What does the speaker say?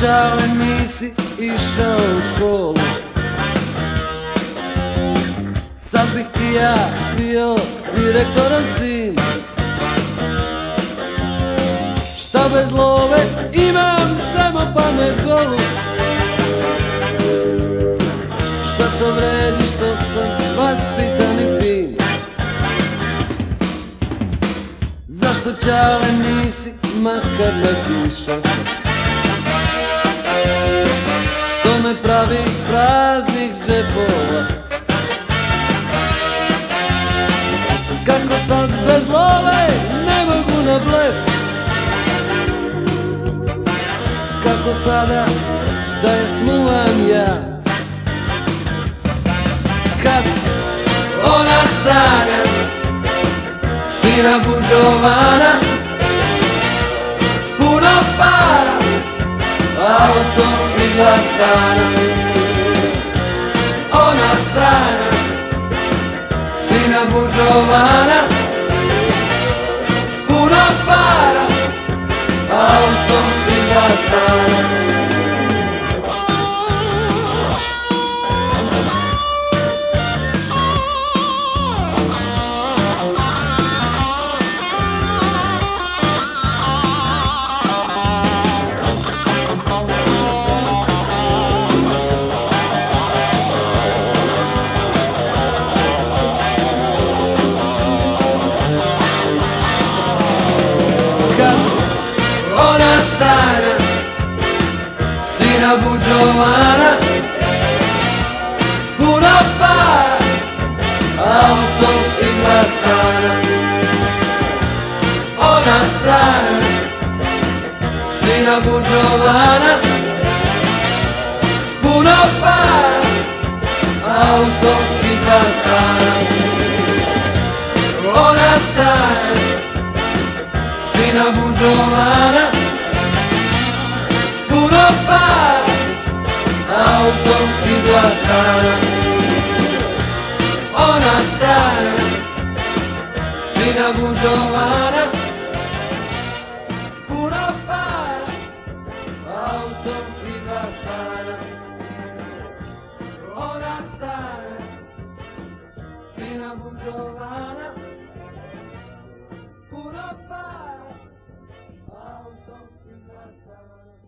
čale nisi išao u školu? Sad bih ti ja bio direktorom sin. Šta bez love imam samo pamet golu Šta to vredi što sam vaspitan i fin? Zašto čale nisi makar napišao? Što me pravi praznih džepova. Kako sad bez love ne mogu na blef. Kako sada da je smuvam ja. Kad ona sanja Sina buđovana S puno para Auto dva stana Ona sanja Sina buđovana S puno para Auto i dva stana Sina buđovana S puno para Auto i dva stana Ona sanja Sina buđovana S puno para Auto i dva stana Ona sanja Sina buđovana S puno para Auto i dva stana Ona sanja Sina buđovana S puno para Auto i dva stana Ona sanja Sina buđovana Puno para, auto i dva stana